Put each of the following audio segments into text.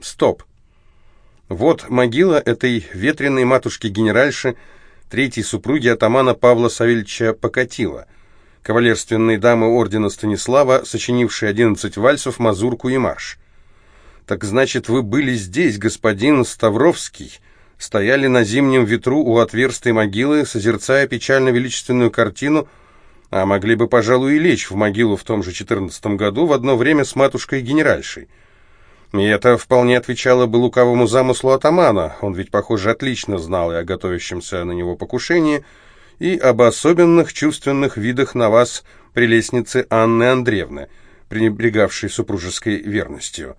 Стоп. Вот могила этой ветреной матушки-генеральши, третьей супруги атамана Павла Савельевича Покатила, кавалерственной дамы ордена Станислава, сочинившей одиннадцать вальсов, мазурку и марш. Так значит, вы были здесь, господин Ставровский, стояли на зимнем ветру у отверстой могилы, созерцая печально-величественную картину, а могли бы, пожалуй, и лечь в могилу в том же четырнадцатом году в одно время с матушкой-генеральшей. И это вполне отвечало бы лукавому замыслу атамана, он ведь, похоже, отлично знал и о готовящемся на него покушении, и об особенных чувственных видах на вас прелестницы Анны Андреевны, пренебрегавшей супружеской верностью.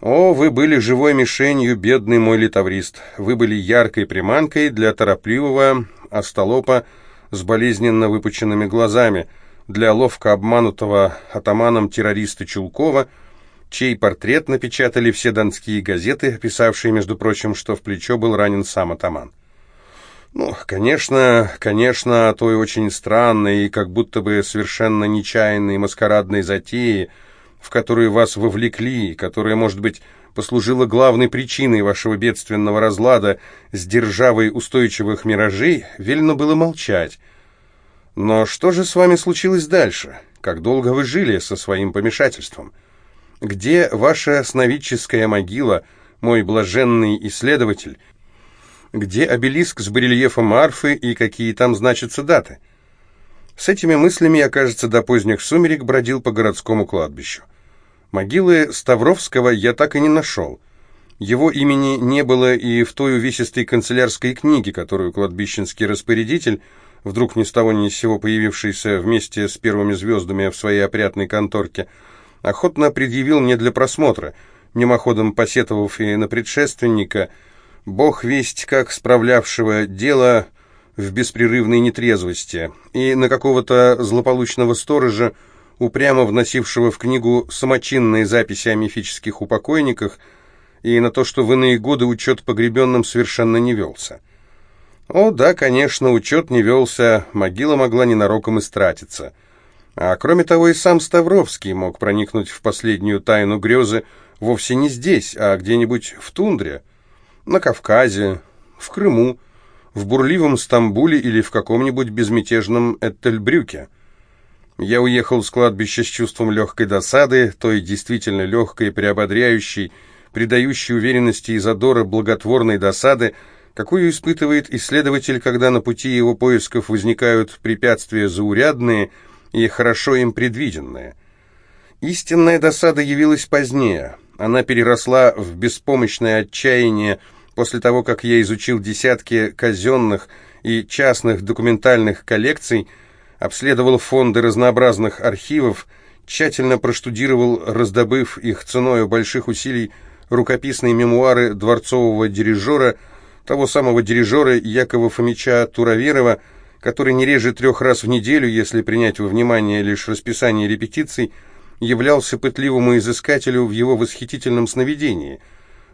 О, вы были живой мишенью, бедный мой литаврист, вы были яркой приманкой для торопливого остолопа с болезненно выпученными глазами, для ловко обманутого атаманом террориста Чулкова — чей портрет напечатали все донские газеты, писавшие, между прочим, что в плечо был ранен сам атаман. Ну, конечно, конечно, той очень странной и как будто бы совершенно нечаянной маскарадной затеи, в которую вас вовлекли, которая, может быть, послужила главной причиной вашего бедственного разлада с державой устойчивых миражей, велено было молчать. Но что же с вами случилось дальше? Как долго вы жили со своим помешательством? Где ваша сновидческая могила, мой блаженный исследователь? Где обелиск с барельефом арфы и какие там значатся даты? С этими мыслями я, кажется, до поздних сумерек бродил по городскому кладбищу. Могилы Ставровского я так и не нашел. Его имени не было и в той увесистой канцелярской книге, которую кладбищенский распорядитель, вдруг ни с того ни с сего появившийся вместе с первыми звездами в своей опрятной конторке, охотно предъявил мне для просмотра, мимоходом посетовав и на предшественника, бог весть как справлявшего дело в беспрерывной нетрезвости, и на какого-то злополучного сторожа, упрямо вносившего в книгу самочинные записи о мифических упокойниках, и на то, что в иные годы учет погребенным совершенно не велся. О, да, конечно, учет не велся, могила могла ненароком истратиться. А кроме того, и сам Ставровский мог проникнуть в последнюю тайну грезы вовсе не здесь, а где-нибудь в тундре, на Кавказе, в Крыму, в бурливом Стамбуле или в каком-нибудь безмятежном Эттельбрюке. Я уехал с кладбища с чувством легкой досады, той действительно легкой, приободряющей, придающей уверенности и задора благотворной досады, какую испытывает исследователь, когда на пути его поисков возникают препятствия заурядные – и хорошо им предвиденное. Истинная досада явилась позднее. Она переросла в беспомощное отчаяние после того, как я изучил десятки казенных и частных документальных коллекций, обследовал фонды разнообразных архивов, тщательно проштудировал, раздобыв их ценою больших усилий, рукописные мемуары дворцового дирижера, того самого дирижера Якова Фомича Туроверова, который не реже трех раз в неделю, если принять во внимание лишь расписание репетиций, являлся пытливому изыскателю в его восхитительном сновидении,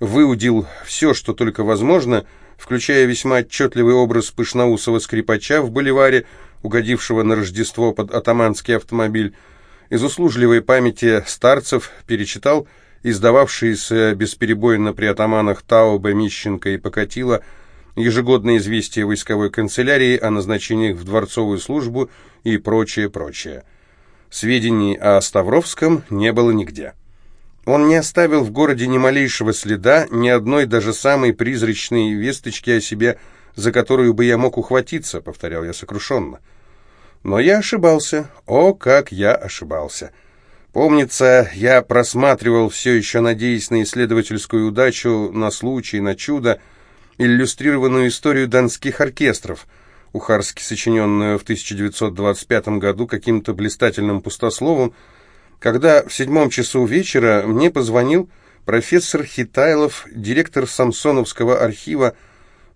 выудил все, что только возможно, включая весьма отчетливый образ пышноусого скрипача в боливаре, угодившего на Рождество под атаманский автомобиль, из услужливой памяти старцев перечитал издававшиеся бесперебойно при атаманах Тауба, Мищенко и Покатила – ежегодное известие войсковой канцелярии о назначениях в дворцовую службу и прочее, прочее. Сведений о Ставровском не было нигде. Он не оставил в городе ни малейшего следа, ни одной даже самой призрачной весточки о себе, за которую бы я мог ухватиться, повторял я сокрушенно. Но я ошибался. О, как я ошибался! Помнится, я просматривал все еще, надеясь на исследовательскую удачу, на случай, на чудо, иллюстрированную историю донских оркестров, ухарски сочиненную в 1925 году каким-то блистательным пустословом, когда в седьмом часу вечера мне позвонил профессор Хитайлов, директор Самсоновского архива,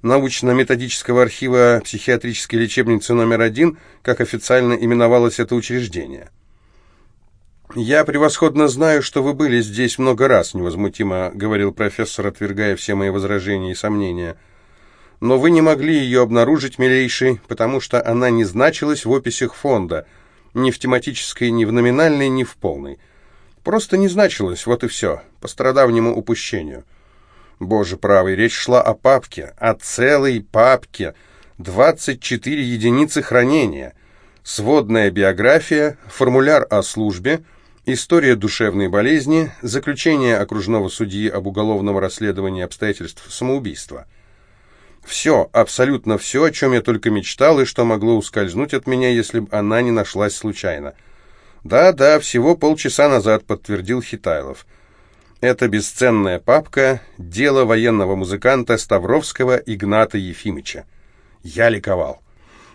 научно-методического архива психиатрической лечебницы номер один, как официально именовалось это учреждение. «Я превосходно знаю, что вы были здесь много раз», — невозмутимо говорил профессор, отвергая все мои возражения и сомнения. «Но вы не могли ее обнаружить, милейший, потому что она не значилась в описях фонда, ни в тематической, ни в номинальной, ни в полной. Просто не значилось, вот и все, по страдавнему упущению. Боже правый, речь шла о папке, о целой папке, 24 единицы хранения, сводная биография, формуляр о службе, история душевной болезни, заключение окружного судьи об уголовном расследовании обстоятельств самоубийства. Все, абсолютно все, о чем я только мечтал и что могло ускользнуть от меня, если бы она не нашлась случайно. «Да-да, всего полчаса назад», — подтвердил Хитайлов. «Это бесценная папка — дело военного музыканта Ставровского Игната Ефимыча». Я ликовал.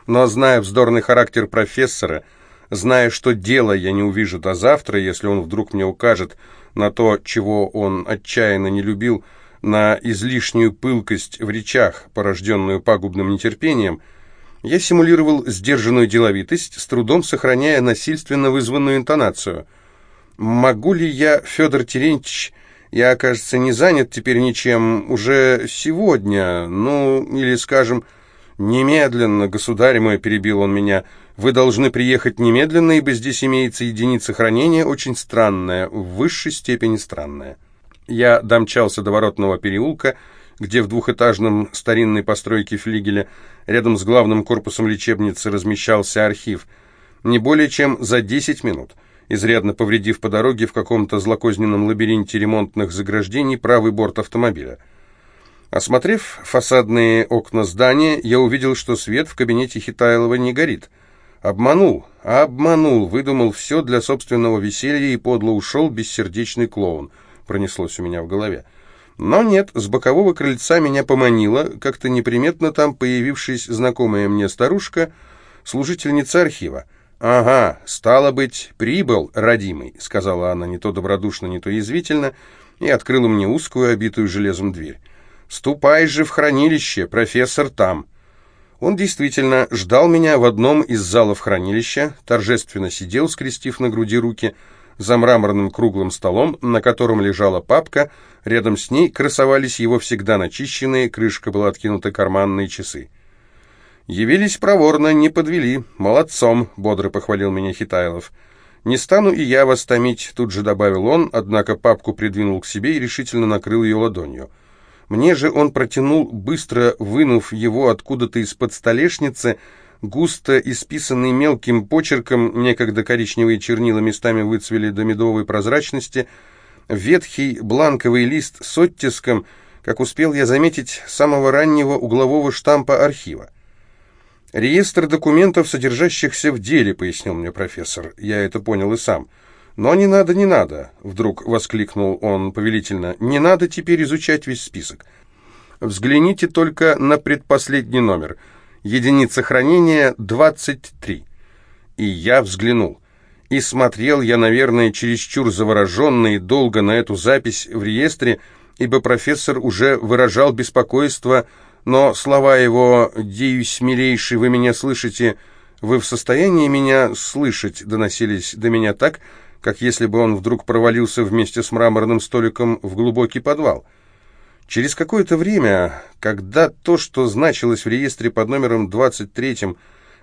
Но, зная вздорный характер профессора, зная, что дело я не увижу до завтра, если он вдруг мне укажет на то, чего он отчаянно не любил, — на излишнюю пылкость в речах, порожденную пагубным нетерпением, я симулировал сдержанную деловитость, с трудом сохраняя насильственно вызванную интонацию. «Могу ли я, Федор Терентьевич, я, кажется, не занят теперь ничем, уже сегодня, ну, или, скажем, немедленно, государь мой, перебил он меня, вы должны приехать немедленно, ибо здесь имеется единица хранения, очень странная, в высшей степени странная». Я домчался до воротного переулка, где в двухэтажном старинной постройке флигеля рядом с главным корпусом лечебницы размещался архив. Не более чем за 10 минут, изрядно повредив по дороге в каком-то злокозненном лабиринте ремонтных заграждений правый борт автомобиля. Осмотрев фасадные окна здания, я увидел, что свет в кабинете Хитайлова не горит. Обманул, обманул, выдумал все для собственного веселья и подло ушел бессердечный клоун — пронеслось у меня в голове. Но нет, с бокового крыльца меня поманила, как-то неприметно там появившись знакомая мне старушка, служительница архива. «Ага, стало быть, прибыл, родимый», — сказала она не то добродушно, не то язвительно, и открыла мне узкую, обитую железом дверь. «Ступай же в хранилище, профессор там». Он действительно ждал меня в одном из залов хранилища, торжественно сидел, скрестив на груди руки, — за мраморным круглым столом, на котором лежала папка, рядом с ней красовались его всегда начищенные, крышка была откинута, карманные часы. «Явились проворно, не подвели. Молодцом», — бодро похвалил меня Хитайлов. «Не стану и я вас томить», — тут же добавил он, однако папку придвинул к себе и решительно накрыл ее ладонью. Мне же он протянул, быстро вынув его откуда-то из-под столешницы, — густо исписанный мелким почерком, некогда коричневые чернила местами выцвели до медовой прозрачности, ветхий бланковый лист с оттиском, как успел я заметить, самого раннего углового штампа архива. «Реестр документов, содержащихся в деле», — пояснил мне профессор. Я это понял и сам. «Но не надо, не надо», — вдруг воскликнул он повелительно. «Не надо теперь изучать весь список. Взгляните только на предпоследний номер — единица хранения 23. И я взглянул. И смотрел я, наверное, чересчур завороженно и долго на эту запись в реестре, ибо профессор уже выражал беспокойство, но слова его «Деюсь, милейший, вы меня слышите», «Вы в состоянии меня слышать» доносились до меня так, как если бы он вдруг провалился вместе с мраморным столиком в глубокий подвал. Через какое-то время, когда то, что значилось в реестре под номером 23,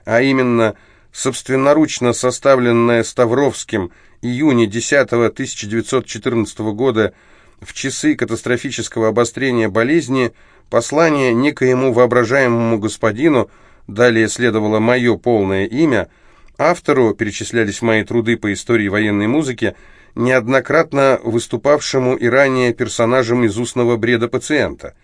а именно собственноручно составленное Ставровским июня 10 1914 года в часы катастрофического обострения болезни, послание некоему воображаемому господину, далее следовало мое полное имя, автору перечислялись мои труды по истории военной музыки, неоднократно выступавшему и ранее персонажем из устного бреда пациента.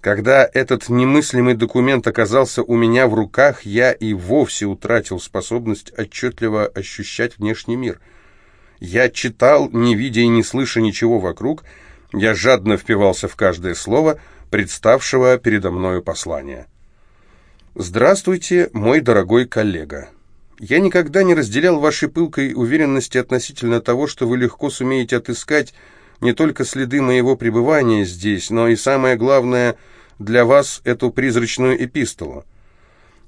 Когда этот немыслимый документ оказался у меня в руках, я и вовсе утратил способность отчетливо ощущать внешний мир. Я читал, не видя и не слыша ничего вокруг, я жадно впивался в каждое слово, представшего передо мною послания. «Здравствуйте, мой дорогой коллега». Я никогда не разделял вашей пылкой уверенности относительно того, что вы легко сумеете отыскать не только следы моего пребывания здесь, но и самое главное для вас эту призрачную эпистолу.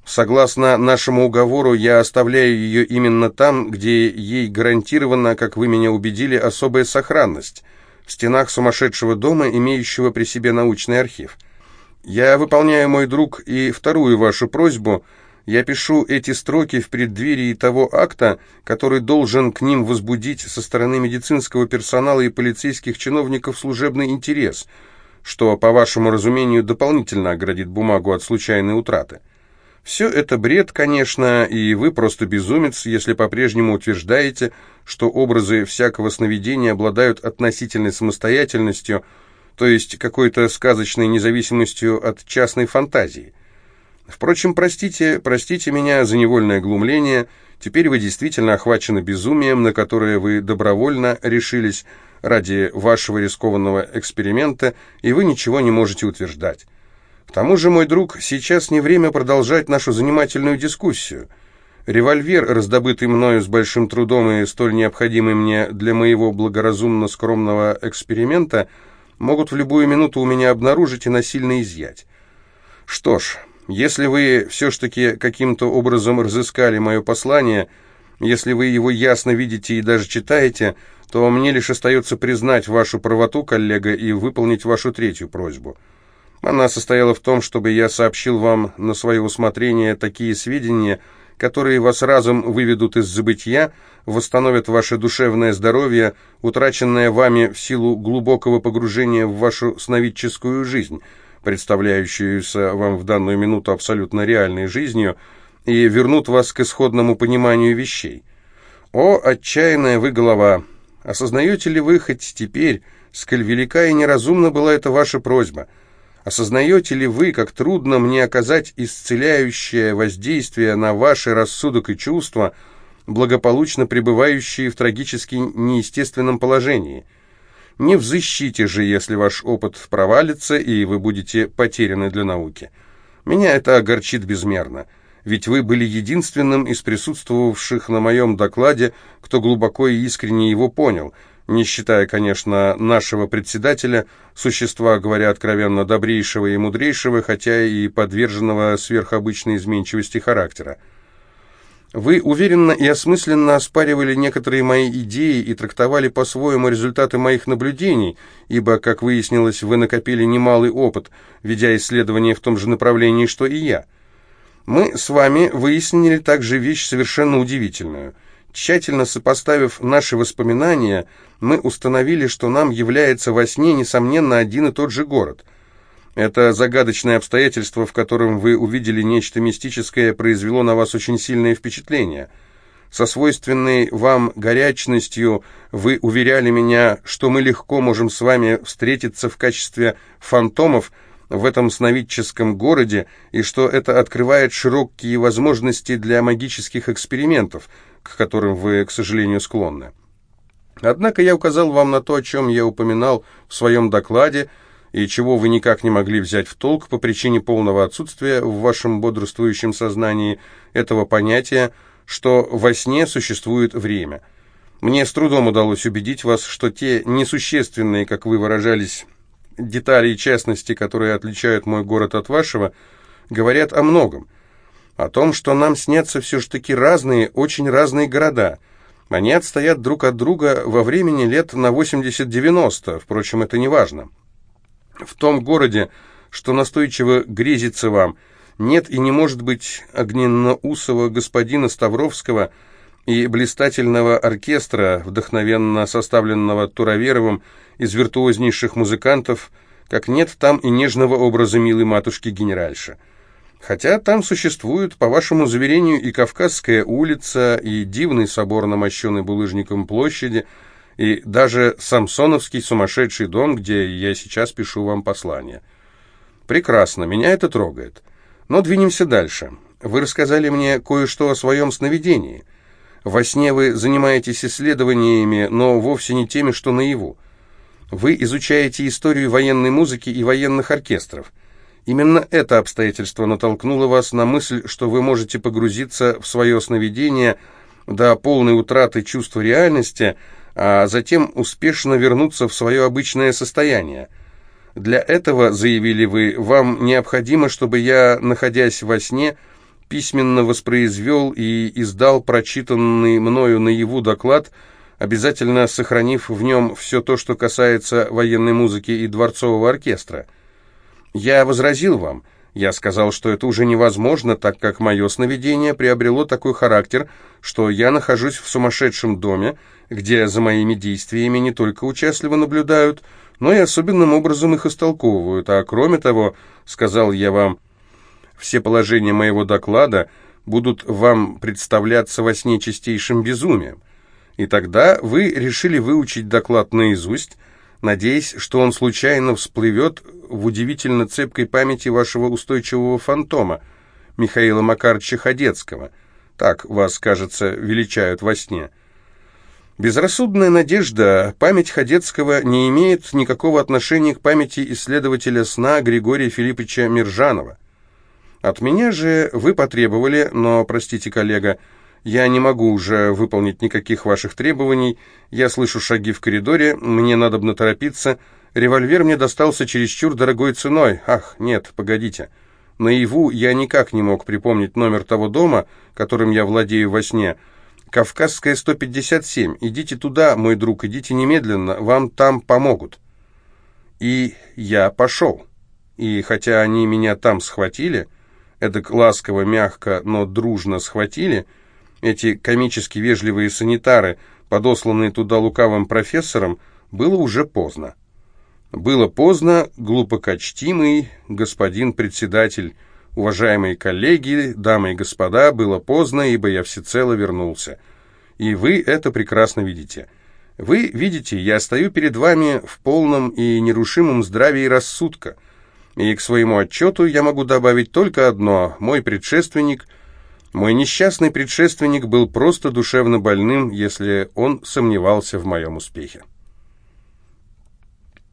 Согласно нашему уговору, я оставляю ее именно там, где ей гарантирована, как вы меня убедили, особая сохранность, в стенах сумасшедшего дома, имеющего при себе научный архив. Я выполняю, мой друг, и вторую вашу просьбу – Я пишу эти строки в преддверии того акта, который должен к ним возбудить со стороны медицинского персонала и полицейских чиновников служебный интерес, что, по вашему разумению, дополнительно оградит бумагу от случайной утраты. Все это бред, конечно, и вы просто безумец, если по-прежнему утверждаете, что образы всякого сновидения обладают относительной самостоятельностью, то есть какой-то сказочной независимостью от частной фантазии. Впрочем, простите, простите меня за невольное глумление. Теперь вы действительно охвачены безумием, на которое вы добровольно решились ради вашего рискованного эксперимента, и вы ничего не можете утверждать. К тому же, мой друг, сейчас не время продолжать нашу занимательную дискуссию. Револьвер, раздобытый мною с большим трудом и столь необходимый мне для моего благоразумно-скромного эксперимента, могут в любую минуту у меня обнаружить и насильно изъять. Что ж... Если вы все ж таки каким-то образом разыскали мое послание, если вы его ясно видите и даже читаете, то мне лишь остается признать вашу правоту, коллега, и выполнить вашу третью просьбу. Она состояла в том, чтобы я сообщил вам на свое усмотрение такие сведения, которые вас разом выведут из забытья, восстановят ваше душевное здоровье, утраченное вами в силу глубокого погружения в вашу сновидческую жизнь – представляющуюся вам в данную минуту абсолютно реальной жизнью, и вернут вас к исходному пониманию вещей. О, отчаянная вы голова! Осознаете ли вы хоть теперь, сколь велика и неразумна была эта ваша просьба? Осознаете ли вы, как трудно мне оказать исцеляющее воздействие на ваши рассудок и чувства, благополучно пребывающие в трагически неестественном положении?» Не взыщите же, если ваш опыт провалится, и вы будете потеряны для науки. Меня это огорчит безмерно, ведь вы были единственным из присутствовавших на моем докладе, кто глубоко и искренне его понял, не считая, конечно, нашего председателя, существа, говоря откровенно, добрейшего и мудрейшего, хотя и подверженного сверхобычной изменчивости характера. Вы уверенно и осмысленно оспаривали некоторые мои идеи и трактовали по-своему результаты моих наблюдений, ибо, как выяснилось, вы накопили немалый опыт, ведя исследования в том же направлении, что и я. Мы с вами выяснили также вещь совершенно удивительную. Тщательно сопоставив наши воспоминания, мы установили, что нам является во сне, несомненно, один и тот же город – это загадочное обстоятельство, в котором вы увидели нечто мистическое, произвело на вас очень сильное впечатление. Со свойственной вам горячностью вы уверяли меня, что мы легко можем с вами встретиться в качестве фантомов в этом сновидческом городе, и что это открывает широкие возможности для магических экспериментов, к которым вы, к сожалению, склонны. Однако я указал вам на то, о чем я упоминал в своем докладе, и чего вы никак не могли взять в толк по причине полного отсутствия в вашем бодрствующем сознании этого понятия, что во сне существует время. Мне с трудом удалось убедить вас, что те несущественные, как вы выражались, детали и частности, которые отличают мой город от вашего, говорят о многом. О том, что нам снятся все же таки разные, очень разные города. Они отстоят друг от друга во времени лет на 80-90, впрочем, это не важно. В том городе, что настойчиво грезится вам, нет и не может быть огненноусого господина Ставровского и блистательного оркестра, вдохновенно составленного Туроверовым из виртуознейших музыкантов, как нет там и нежного образа милой матушки-генеральши. Хотя там существует, по вашему заверению, и Кавказская улица, и дивный собор на мощенной булыжником площади – и даже Самсоновский сумасшедший дом, где я сейчас пишу вам послание. Прекрасно, меня это трогает. Но двинемся дальше. Вы рассказали мне кое-что о своем сновидении. Во сне вы занимаетесь исследованиями, но вовсе не теми, что наяву. Вы изучаете историю военной музыки и военных оркестров. Именно это обстоятельство натолкнуло вас на мысль, что вы можете погрузиться в свое сновидение до полной утраты чувства реальности – а затем успешно вернуться в свое обычное состояние. Для этого, заявили вы, вам необходимо, чтобы я, находясь во сне, письменно воспроизвел и издал прочитанный мною наяву доклад, обязательно сохранив в нем все то, что касается военной музыки и дворцового оркестра. Я возразил вам, Я сказал, что это уже невозможно, так как мое сновидение приобрело такой характер, что я нахожусь в сумасшедшем доме, где за моими действиями не только участливо наблюдают, но и особенным образом их истолковывают. А кроме того, сказал я вам, все положения моего доклада будут вам представляться во сне чистейшим безумием. И тогда вы решили выучить доклад наизусть, надеясь, что он случайно всплывет в удивительно цепкой памяти вашего устойчивого фантома, Михаила Макаровича Ходецкого. Так вас, кажется, величают во сне. Безрассудная надежда, память Ходецкого не имеет никакого отношения к памяти исследователя сна Григория Филипповича Миржанова. От меня же вы потребовали, но, простите, коллега, я не могу уже выполнить никаких ваших требований. Я слышу шаги в коридоре, мне надо бы торопиться. Револьвер мне достался чересчур дорогой ценой. Ах, нет, погодите. Наяву я никак не мог припомнить номер того дома, которым я владею во сне. Кавказская 157. Идите туда, мой друг, идите немедленно, вам там помогут. И я пошел. И хотя они меня там схватили, эдак ласково, мягко, но дружно схватили, эти комически вежливые санитары, подосланные туда лукавым профессором, было уже поздно. Было поздно, глупокочтимый господин председатель, уважаемые коллеги, дамы и господа, было поздно, ибо я всецело вернулся. И вы это прекрасно видите. Вы видите, я стою перед вами в полном и нерушимом здравии рассудка. И к своему отчету я могу добавить только одно. Мой предшественник – мой несчастный предшественник был просто душевно больным, если он сомневался в моем успехе.